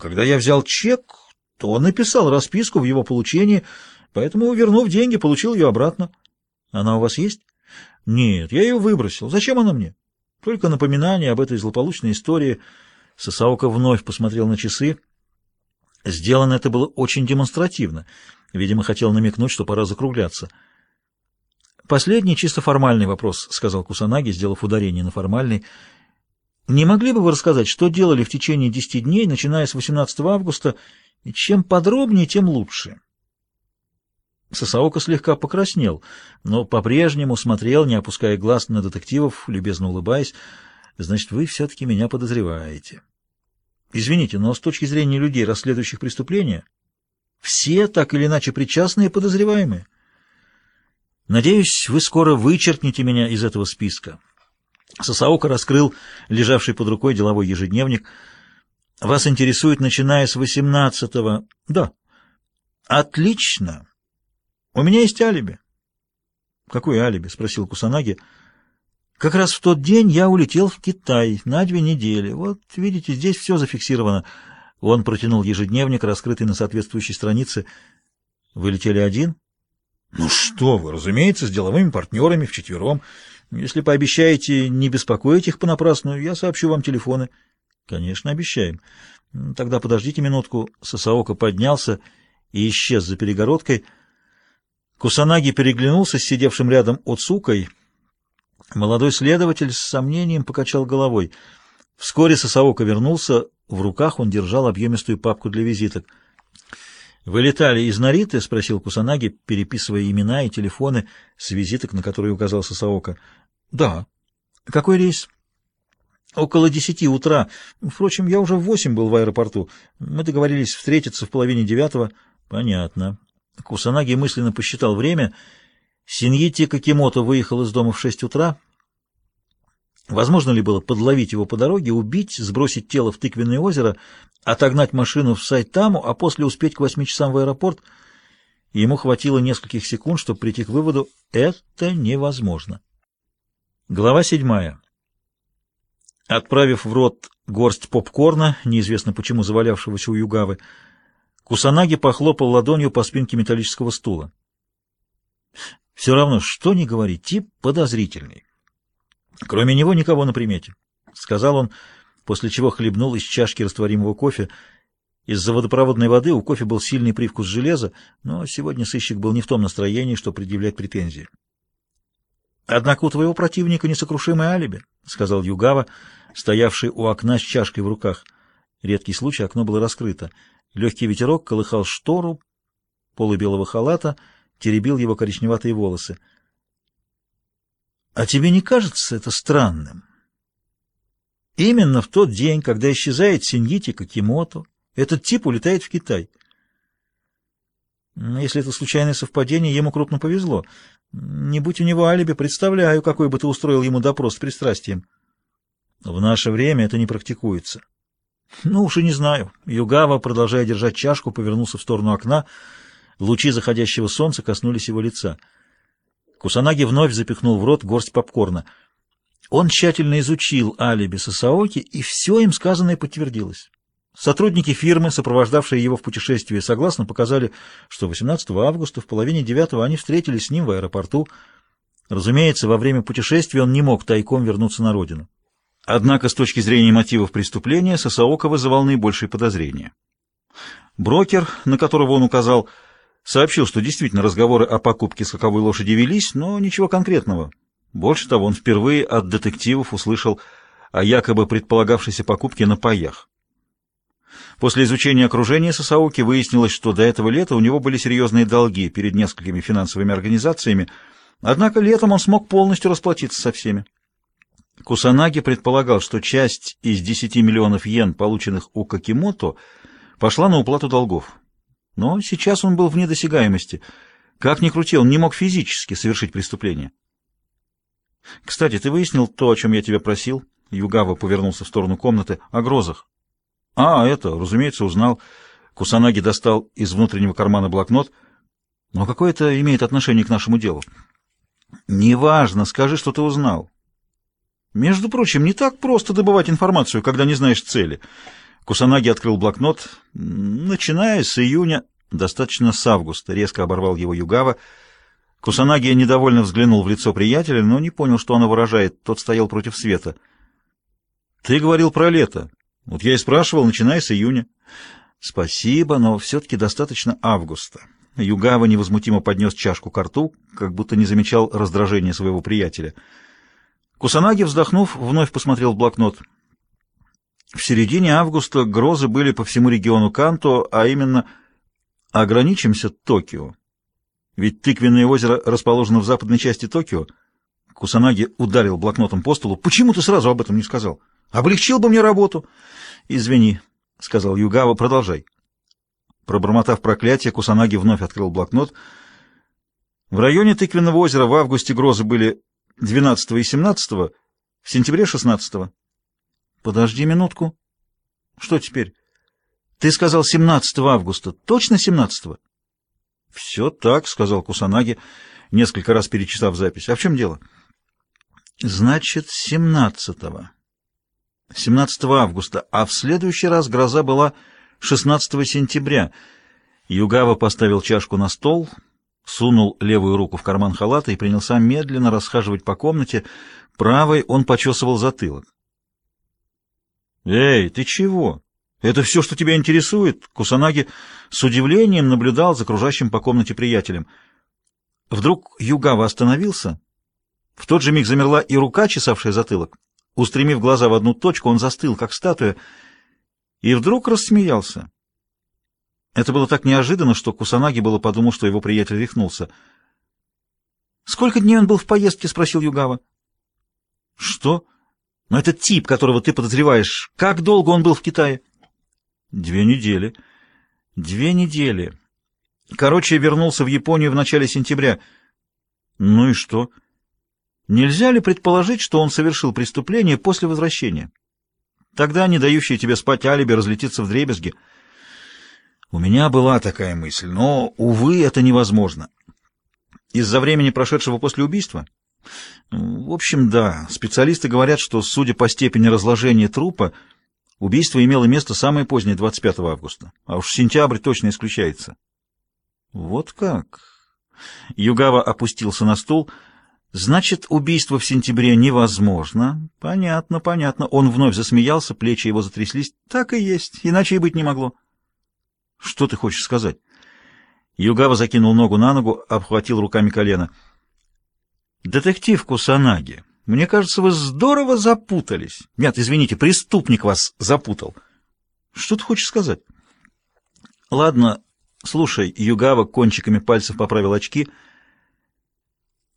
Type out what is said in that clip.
Когда я взял чек, то он написал расписку в его получении, поэтому, вернув деньги, получил ее обратно. Она у вас есть? Нет, я ее выбросил. Зачем она мне? Только напоминание об этой злополучной истории. Сосаока вновь посмотрел на часы. Сделано это было очень демонстративно. Видимо, хотел намекнуть, что пора закругляться. «Последний чисто формальный вопрос», — сказал Кусанаги, сделав ударение на формальный. «Не могли бы вы рассказать, что делали в течение десяти дней, начиная с 18 августа, и чем подробнее, тем лучше?» Сосаока слегка покраснел, но по-прежнему смотрел, не опуская глаз на детективов, любезно улыбаясь. «Значит, вы все-таки меня подозреваете». «Извините, но с точки зрения людей, расследующих преступления, все так или иначе причастные подозреваемые». Надеюсь, вы скоро вычеркнете меня из этого списка. Сосаока раскрыл лежавший под рукой деловой ежедневник. Вас интересует, начиная с восемнадцатого... Да. Отлично. У меня есть алиби. Какое алиби? Спросил Кусанаги. Как раз в тот день я улетел в Китай на две недели. Вот, видите, здесь все зафиксировано. Он протянул ежедневник, раскрытый на соответствующей странице. Вы летели один? Ну что вы, разумеется, с деловыми партнерами вчетвером. Если пообещаете не беспокоить их понапрасну, я сообщу вам телефоны. Конечно, обещаем. Тогда подождите минутку. Сосаока поднялся и исчез за перегородкой. Кусанаги переглянулся с сидевшим рядом Оцукой. Молодой следователь с сомнением покачал головой. Вскоре Сосаока вернулся. В руках он держал объемистую папку для визиток. «Вы летали из Нариты?» — спросил Кусанаги, переписывая имена и телефоны с визиток, на которые указал Сасаока. «Да». «Какой рейс?» «Около десяти утра. Впрочем, я уже в восемь был в аэропорту. Мы договорились встретиться в половине девятого». «Понятно». Кусанаги мысленно посчитал время. Синьити Какимото выехал из дома в шесть утра. Возможно ли было подловить его по дороге, убить, сбросить тело в тыквенное озеро, отогнать машину в Сайтаму, а после успеть к восьми часам в аэропорт? Ему хватило нескольких секунд, чтобы прийти к выводу «это невозможно». Глава седьмая. Отправив в рот горсть попкорна, неизвестно почему завалявшегося у Югавы, Кусанаги похлопал ладонью по спинке металлического стула. Все равно, что ни говори, тип подозрительный. Кроме него никого на примете, — сказал он, после чего хлебнул из чашки растворимого кофе. Из-за водопроводной воды у кофе был сильный привкус железа, но сегодня сыщик был не в том настроении, что предъявлять претензии. «Однако у твоего противника несокрушимое алиби», — сказал Югава, стоявший у окна с чашкой в руках. Редкий случай, окно было раскрыто. Легкий ветерок колыхал штору, полы белого халата, теребил его коричневатые волосы. А тебе не кажется это странным? Именно в тот день, когда исчезает Синьити Какимото, этот тип улетает в Китай. Если это случайное совпадение, ему крупно повезло. Не будь у него алиби, представляю, какой бы ты устроил ему допрос с пристрастием. В наше время это не практикуется. Ну уж и не знаю. Югава, продолжая держать чашку, повернулся в сторону окна. Лучи заходящего солнца коснулись его лица — Кусанаги вновь запихнул в рот горсть попкорна. Он тщательно изучил алиби Сасаоки, и все им сказанное подтвердилось. Сотрудники фирмы, сопровождавшие его в путешествии, согласно показали, что 18 августа в половине девятого они встретились с ним в аэропорту. Разумеется, во время путешествия он не мог тайком вернуться на родину. Однако с точки зрения мотивов преступления Сасаока вызывал наибольшие подозрения. Брокер, на которого он указал, — Сообщил, что действительно разговоры о покупке скаковой лошади велись, но ничего конкретного. Больше того, он впервые от детективов услышал о якобы предполагавшейся покупке на паях. После изучения окружения Сосауки выяснилось, что до этого лета у него были серьезные долги перед несколькими финансовыми организациями, однако летом он смог полностью расплатиться со всеми. Кусанаги предполагал, что часть из 10 миллионов йен, полученных у Какимото, пошла на уплату долгов. Но сейчас он был вне досягаемости. Как ни крути, он не мог физически совершить преступление. «Кстати, ты выяснил то, о чем я тебя просил?» Югава повернулся в сторону комнаты. «О грозах». «А, это, разумеется, узнал». Кусанаги достал из внутреннего кармана блокнот. «Но какое это имеет отношение к нашему делу?» «Неважно, скажи, что ты узнал». «Между прочим, не так просто добывать информацию, когда не знаешь цели». Кусанаги открыл блокнот. Начиная с июня, достаточно с августа, резко оборвал его Югава. Кусанаги недовольно взглянул в лицо приятеля, но не понял, что оно выражает. Тот стоял против света. «Ты говорил про лето. Вот я и спрашивал, начиная с июня». «Спасибо, но все-таки достаточно августа». Югава невозмутимо поднес чашку к рту, как будто не замечал раздражения своего приятеля. Кусанаги, вздохнув, вновь посмотрел в блокнот. В середине августа грозы были по всему региону Канто, а именно ограничимся Токио. Ведь тыквенное озеро расположено в западной части Токио. Кусанаги ударил блокнотом по столу. «Почему ты сразу об этом не сказал? Облегчил бы мне работу!» «Извини», — сказал Югава, — «продолжай». Пробормотав проклятие, Кусанаги вновь открыл блокнот. В районе Тыквенного озера в августе грозы были 12 и 17, в сентябре 16. Подожди минутку. Что теперь? Ты сказал 17 августа. Точно 17? -го? Все так, сказал Кусанаги, несколько раз перечитав запись. А в чем дело? Значит, 17 -го. 17 августа, а в следующий раз гроза была 16 сентября. Югава поставил чашку на стол, сунул левую руку в карман халата и принялся медленно расхаживать по комнате. Правой он почесывал затылок. «Эй, ты чего? Это все, что тебя интересует?» Кусанаги с удивлением наблюдал за кружащим по комнате приятелем. Вдруг Югава остановился. В тот же миг замерла и рука, чесавшая затылок. Устремив глаза в одну точку, он застыл, как статуя, и вдруг рассмеялся. Это было так неожиданно, что Кусанаги было подумал, что его приятель рехнулся. «Сколько дней он был в поездке?» — спросил Югава. «Что? Но этот тип, которого ты подозреваешь, как долго он был в Китае?» «Две недели». «Две недели. Короче, вернулся в Японию в начале сентября. Ну и что?» Нельзя ли предположить, что он совершил преступление после возвращения? Тогда не дающий тебе спать алиби разлетится в дребезги. У меня была такая мысль, но, увы, это невозможно. Из-за времени, прошедшего после убийства? В общем, да. Специалисты говорят, что, судя по степени разложения трупа, убийство имело место самое позднее, 25 августа. А уж сентябрь точно исключается. Вот как? Югава опустился на стул — Значит, убийство в сентябре невозможно. Понятно, понятно. Он вновь засмеялся, плечи его затряслись. Так и есть, иначе и быть не могло. Что ты хочешь сказать? Югава закинул ногу на ногу, обхватил руками колено. Детектив Кусанаги, мне кажется, вы здорово запутались. Нет, извините, преступник вас запутал. Что ты хочешь сказать? Ладно, слушай, Югава кончиками пальцев поправил очки —